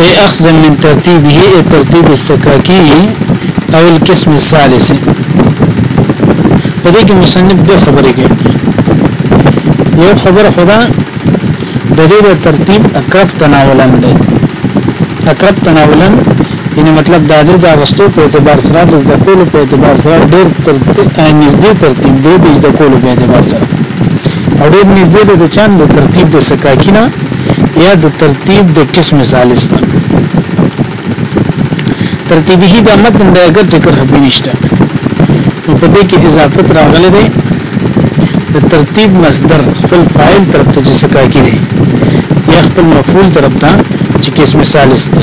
اي اخذا من ترتيبه اي ترتيب السكاكي او القسم الثالث په دې کې مصنف دوه خبرې کوي یو خبر خدا د دې ترتیب اقرب تناولن دی اقرب تناولن یعنی مطلب دا دی دا غستو په اعتبار سره د زده کولو په اعتبار سره ډېر تر نږدې ترتیب دی د زده کولو په اعتبار سره او ډېر نږدې د چاند ترتیب د سکاکینا یا د ترتیب د قسم ثالث ده ترتیبه دا متن د اگر ذکر حبی نشته نو په دې کې اضافت راغلی دی د ترتیب مصدر خپل فاعل طرف ته چې سکا کیږي یا خپل مفعول طرف ته چې قسم ثالث ده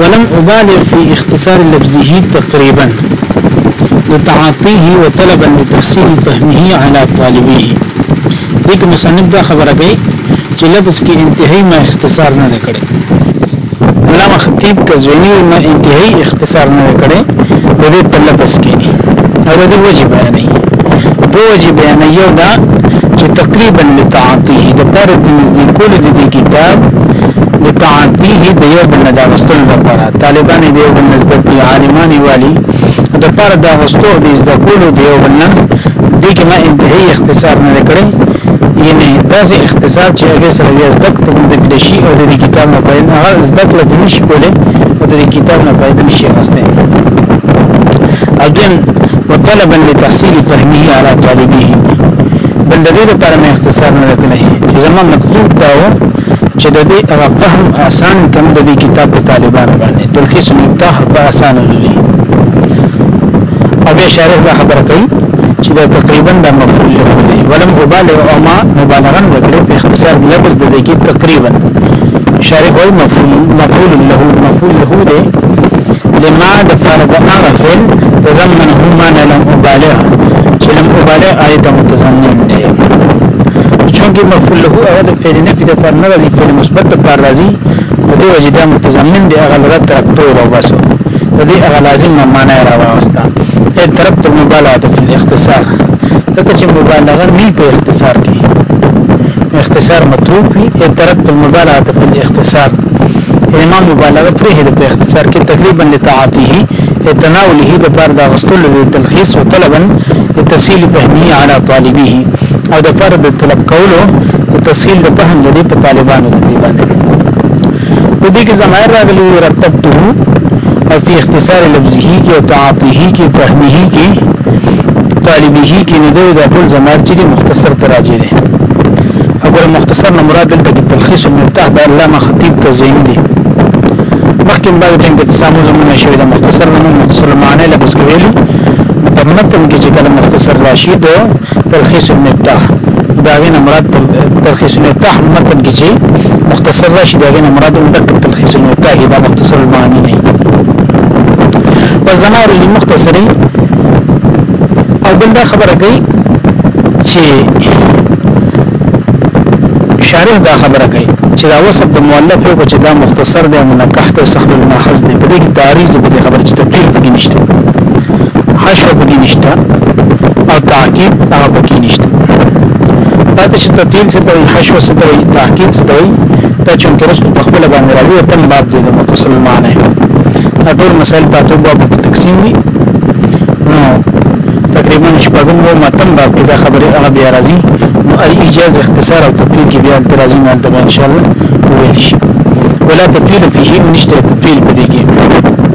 ولم ابالغ في اختصار لفظه تقريبا لتعاطيه وطلبا لتحسين فهمه على طالبيه دغه مصنف دا خبره کوي چې لفظ کې انتهایی ما اختصار نه کړي علامه خطیب کزوینی ما انتهایی اختصار نه کړي د دې په لفظ کې او د دې وجه بیانې دوه وجه بیانې یو دا چې تقریبا لتعاطيه د پر د نزدې کول د دې کتاب د تعاطیه د یو بل نه د غستلو لپاره طالبان د یو بل نزد دي عالمان والی د پر د غستو د زده کولو د یو بل نه دغه ما انتهایی اختصار نه کړی یعنی داسې اختصار چې هغه سره یې زده کړو د کلشي او د کتاب نه پېژن هغه زده کړو د نشي کولای او د کتاب نه پېژن نشي غسته اجن وطلبا لتحصيل فهمه على طالبيه بل دې لپاره مې اختصار نه کړی زمما مطلوب دا و چې د دې هغه فهم آسان کم د دې کتاب په طالبانو باندې تلخیص مفتاح په آسان لولي او بیا شارح دا خبره کوي چې دا تقریبا د مفعول له دی ولم ابالغ او ما مبالغه وکړو په اختصار د لفظ د دې کې تقریبا شارح وایي مفعول مفعول له مفعول له دی لما د فرض هغه فعل تضمنه ما لم ابالغ چې لم ابالغ آیت متضمن دی چونکه مفعول له هغه د نفي د پر نه راځي په مثبت د پر راځي په دې وجه دا متضمن دی هغه لرت تر ټول او بس په دې هغه لازم نه معنا راوستا اې طرف ته مبالغه د اختصار ځکه چې مبالغه نه په اختصار کې اختصار مطلوب وي اې طرف ته مبالغه د اختصار امام مبالغه پرې د اختصار کې تقریبا لتعاطيه تناوله د پر د غسل د تلخيص او طلبا لتسهيل فهمه على طالبه او د فرد د طلب کولو د تسهیل د فهم د دې په طالبانو د دې باندې په دې کې زمایر راغلی رتبته او فی اختصار لفظه کې او تعاطیه کې فهمه کې طالبه کې نه دی دا ټول زمایر چې مختصر تراجه دي اگر مختصر نه مراد دلته کې تلخیص المفتاح د علامه خطیب ته زین دي مخکې باندې ټینګ تسامو زمونه شوی د مختصر نه مختصر معنی لبس کوي په متن کې چې کله مختصر راشي تلخیص ابن افتاح داغه نه مراد تلخیص ابن افتاح متن کې چې مختصر راشي داغه نه مراد هم دغه تلخیص ابن افتاح دا مختصر المعانی نه والزمار المختصر او بل دا خبره کوي چې شارح دا خبره کوي چې دا وصف د مؤلف یو چې دا مختصر دی منکح ته سخت الماحظ دی په دې کې تعریض په دې خبره چې تفصیل پکې نشته حشو پکې نشته او تعقیب هغه پکې نشته دا چې تطیل څه دی حشو څه دی تعقیب څه دی دا چې ورسره په خپل باندې راځي تل باب دی د متصل معنی دا ټول مسائل په توګه په تقسیم دي نو تقریبا شپږم و متن باب کې دا خبره هغه بیا راځي نو الاجازه اختصار او تطیل کې بیا درازي نه ان شاء الله ویل شي ولا تطیل فيه نشته تطیل پدې کې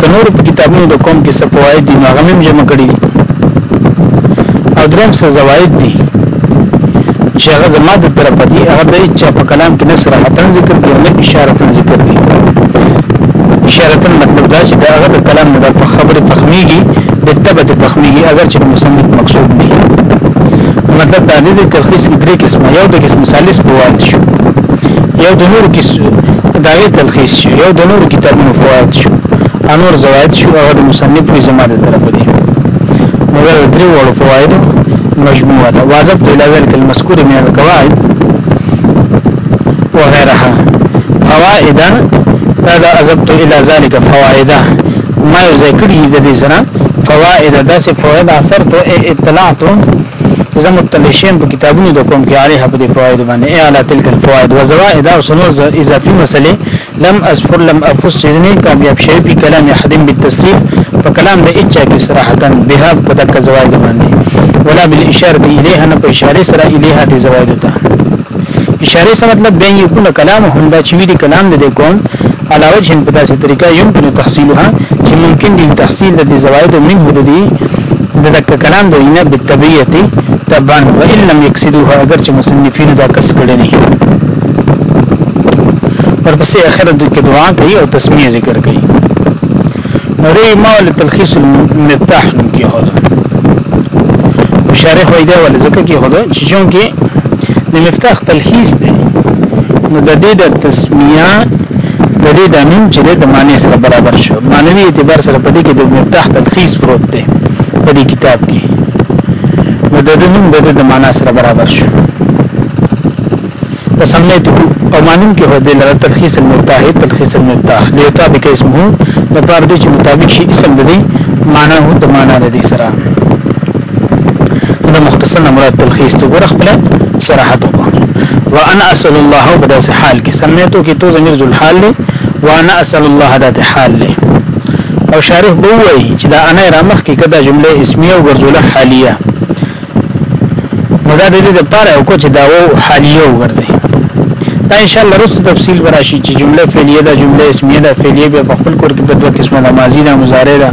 که نور په کتابونو د قوم کې څه فواید دي نو هغه هم جمع کړي دي او درم څه زواید دي چې هغه زما د طرف دي هغه د چا په کلام کې نه صراحتن ذکر دي نه اشاره ذکر دي اشاره مطلب دا چې دا هغه د کلام نه په خبره فهميږي د تبه د فهميږي اگر چې مصنف مقصود نه مطلب دا دی د تلخیص کې درې قسمه یو د قسم ثالث فواید شو یو د نور قسم داغه تلخیص شو یو د نورو کتابونو فوائد شو انور زوائد شو هغه د مصنف په زمانه طرف دي نو ول درې وړو فوائد مجموعه ده واجب د لویل کل مذکور من القواعد وغيرها فوائد هذا عزبت الى ذلك فوائد ما ذکر دې سره فوائد داسې فوائد اثر تو اطلاع تو زه مطلع شیم په کتابونو د کوم کې علیه په دې فواید باندې اعلی تلک الفواید و زوائد او سنو اضافي مسلې لم اذكر لم افس چیزنی کامیاب شوی په کلام احد بالتصریح په کلام د اچا کې صراحتا بها په دغه زوائد باندې ولا بالاشاره الیها نه په اشاره سره الیها د زوائد ته اشاره سره مطلب بین یو کلام هم دا چې وی دي کلام د کوم على وجه په داسې طریقه يمكن تحصيلها چې ممکن دي تحصيل د زوائد منه د دي د دک کلام د نه بالطبيعه تبعا وان لم يقصدوها اگر چې مصنفین دا کس کړي نه ورپسې اخر د دعا کوي او تسمیه ذکر کوي نورې ما ول تلخیص المفتاح نوم کې هو شارح وای دا ول زکه کې هو چې چون کې د مفتاح تلخیص دی نو د دې د تسمیه د دې د نوم چې د معنی سره برابر شو معنی اعتبار سره پدې کې د مفتاح تلخیص پروت دی په دې کتاب کې نو د دې نوم د دې د معنی سره برابر شو وسميته او مانون کې هدي لره تلخيص المفتاح تلخيص المفتاح ليطابق اسمه د پاره دي چې مطابق شي اسم د دې معنا هو د معنا د دې سره د مختصر مراد تلخيص ته ګور خپل صراحت وانا اسال الله بدا حال کې سميته کې تو زمير ذل حال له وانا اسال الله ذات حال له او شارح بووي چې دا انا رامخ کې کدا جمله اسميه او ګرځوله حاليه نو دا د دې لپاره او کوچ دا وو حالیه وګرځي دا ان شاء الله رسو تفصیل براشي چې جمله فعلیه ده جمله اسمیه ده فعلیه به خپل کور کې په دوه قسمه ده ماضی ده مضارع ده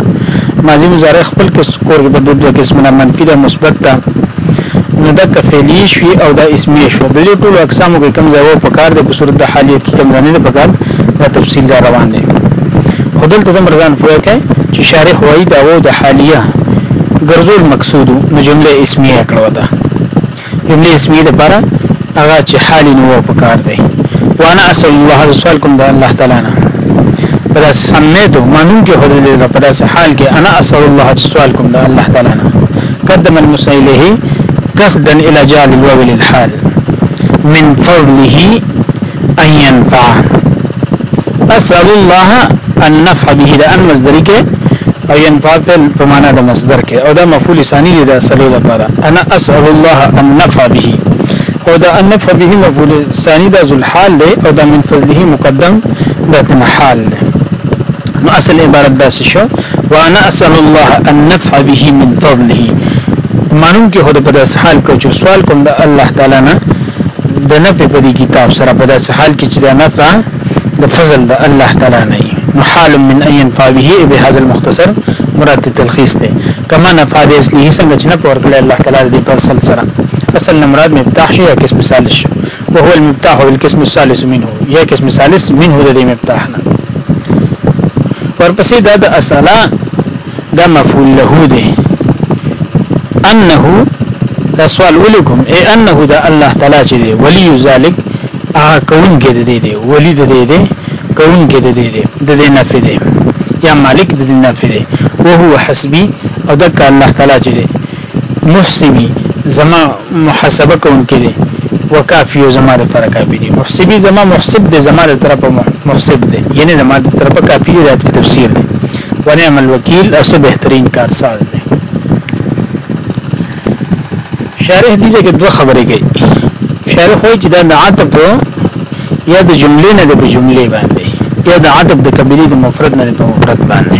ماضی مضارع خپل کور کې په دوه قسمه ده منفی ده مثبت ده نو دا کفعلی شوی او دا اسمی شو د دې ټول اقسامو کې کوم ځای وو په کار د صورت د حالیت کې کوم ځای نه په کار دا تفصیل دا روان دی خدل ته مرزان فوکه چې شارح وای دا وو د حالیه ګرځول سودو نو جمله اسمیه کړو ده جمله اسمیه ده پارا اغا چه حالی نو پکار ده وانا اصل الله هذا سوال کوم ده الله تعالی نه پدا سمیتو مانون کې خود دې ده پدا حال کې انا اصل الله هذا سوال کوم ده الله تعالی نه قدم المسئله قصدا الى جعل الواو للحال من فضله ان ينفع اسال الله النفع به دا ان مصدر کې او ينفع په معنا د مصدر کې او دا مفعول ثاني دی د اسلو لپاره انا اسال الله النفع به او دا النفع به مفعول ثاني د ذل حال دی او دا من فضله مقدم د تن حال دی نو اصل عبارت داسې شو وانا اسال الله النفع به من فضله مانون کې هدا په داس حال کو چې سوال کوم د الله تعالی نه د نفع په دې کتاب سره په داسې حال کې چې دا نفع د فضل د الله تعالی نه نو حال من ان ينفع به به هذا المختصر مراد تلخیص دی کما نفع به اصله څنګه چې نفع ورکړي الله تعالی د فضل سره اصل نه مراد مفتاح شي یا قسم ثالث شي وهو المفتاح والقسم الثالث منه یا قسم ثالث منه د مفتاح نه ورپسې دا د اصله دا مفعول له دی انه دا سوال ولکم اي انه دا الله تعالی چې دی ولي ذلک هغه کون کې دی دی ولي د دی دی کون کې دی دی د دې نفي دی یا مالک د دې نفي دی او هو حسبي او دک الله تعالی چې دی محسبي زما محاسبه کوونکی دی وکافي زما د پر کافي دی محسبي زما محسب دی زما د طرف محسب دی یعنی زما د طرف کافي دی د تفسیر دی ونعم الوکیل او سه بهترین کارساز دی شارح دې کې دوه خبرې کوي شارح وایي چې دا د عطف یا د جملې نه د جملې باندې یا د عطف د کبیری د مفرد نه د مفرد باندې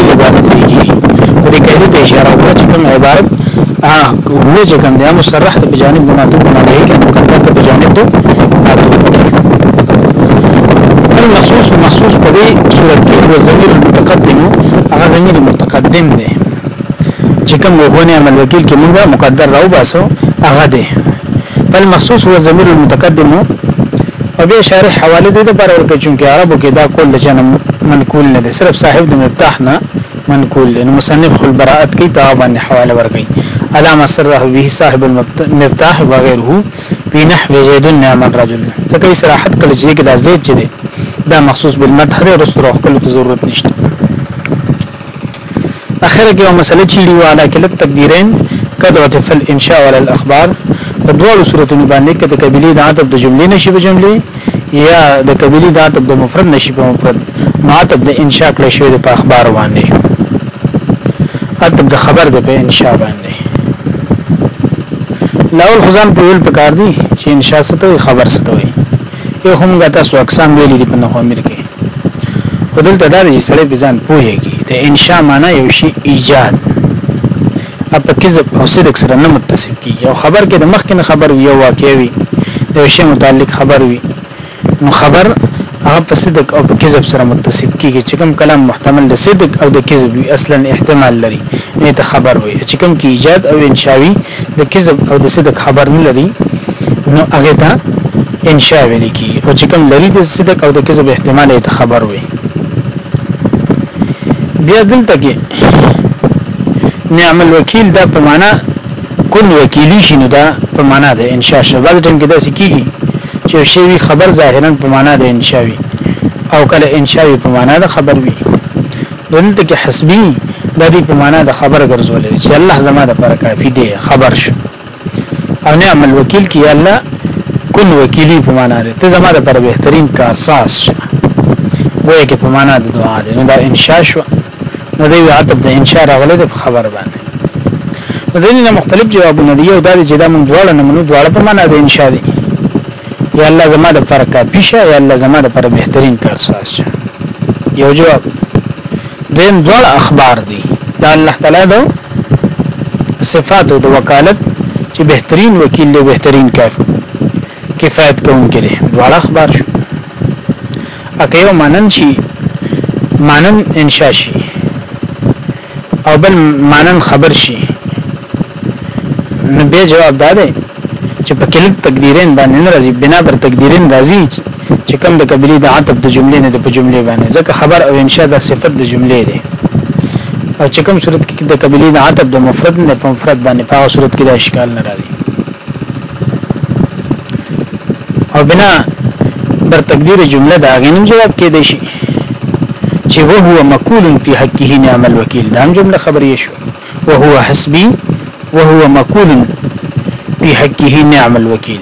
عبارت صحیح کیږي خو د قاعده ته اشاره وکړه چې کوم عبارت ا هو چې کوم دی مصرح ته بجانب نه ماتو نه دی کې مقدر ته بجانب ته ماتو المخصوص مخصوص په دې صورت کې هو ضمیر متقدم هغه ضمیر متقدم دی چې کوم غونه عمل وکیل کې موږ مقدر راو باسو هغه دی فالمخصوص هو الضمير المتقدم او به شارح حواله دې د پر ورکه چونکه عربو کې دا کول د جنم منقول نه دي صرف صاحب د مفتاح نه منقول دي نو مصنف خل براءت کې په باندې حواله ورکړي علامه سره به صاحب المفتاح وغيره په نحو زيد نعم الرجل ځکه یې صراحت کړی چې دا زید چې دی دا مخصوص بالمدح دی رسره خپل ضرورت نشته اخر کې یو مسله چې دی والا کې لږ تقدیرین کدو ته فل انشاء ول الاخبار په دواړو صورتونو باندې کده قبلی د عتب د جملې نشي په جملې یا د قبلی د عتب د مفرد نشي په مفرد معتب د انشاء کله شوی په اخبار باندې عتب د خبر د په انشاء باندې لاول خزان په ویل پکار دي چې انشاء ستوي خبر ستوي یو هم غته سو اقسام ویل دي په نحو امیر کې خدل ته دا چې سړی په ځان پوهیږي د انشاء معنا یو شی ایجاد اپ کذب او صدق سره نه متصل کی یو خبر کې د مخکې خبر وی او واقع وی یو شی متعلق خبر وی نو خبر هغه په صدق او په کذب سره متصل کیږي چې کوم کلام محتمل د صدق او د کذب وی اصلا احتمال لري نه ته خبر وی چې کوم کې ایجاد او انشاوی د کذب او د صدق خبر نه لري نو هغه ته انشاء ویل کی او چې کوم لري د صدق او د کذب احتمال یې خبر وي بیا دلته کې نعم الوکیل دا په معنا کن وکیلی شي نو دا په معنا ده انشاء شي بعد ټیم کې دا سکیږي چې شی وی خبر ظاهرا په معنا ده انشاء وي او کله انشاء وي په معنا ده خبر وي دلته کې حسبي د دې په معنا د خبر ګرځول چې الله زما د پر کافي دی خبر شو او نعم الوکیل کې الله کن وکیلی په معنا لري ته زما د پر بهترین کارساز شه وایي کې په معنا د دعا دی نو دا انشاء شو نو دی عتب د انشاء راغله د خبر باندې د دې نه مختلف جوابونه دی او دا چې دا مونږ دواړه نه مونږ دواړه په معنا د انشاء دی یا الله زما د پر کافی شه یا الله زما د پر بهترین کار ساز یو جواب دیم دوړ اخبار دی دا الله تعالی دو صفات او د وکالت چې بهترین وکیل دی بهترین کاف کفایت کوونکی دی دوړ اخبار شو اکه یو منن شي منن انشاء شي او بل مانن خبر شي نو به جواب داده چې په کلت تقدیرین باندې نه راځي بنا پر تقدیرین راځي چې کوم د قبلی د عتب د جملې نه د په جملې باندې ځکه خبر او انشاء د صفت د جملې دی او چې کوم صورت کې د قبلی د عتب د مفرد نه په مفرد باندې په صورت کې د اشکال نه راځي او بنا بر تقدیر جمله دا غنم جواب کې دی شي چې وهو مقول فی حقه نعم الوکیل دا جمله خبرې شو وهو حسبی وهو مقول فی حقه نعم الوکیل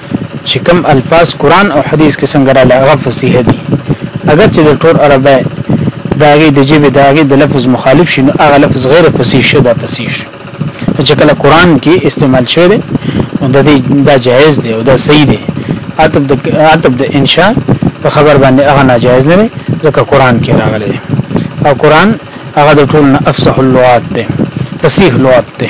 چې کوم الفاظ قران او حدیث کې څنګه راغلي هغه فصیح دي اگر چې د ټول عربه داغي د جبه داغي د لفظ مخالف شي نو هغه لفظ غیر فصیح شي دا فصیح شي چې کله قران کې استعمال شوی دی نو د دې دا جایز دی او دا صحیح دی عتب د عتب د انشاء په خبر باندې هغه ناجایز نه دی ځکه قران کې راغلی دی او قران هغه د ټول نه افصح اللغات دی فصیح لغات دی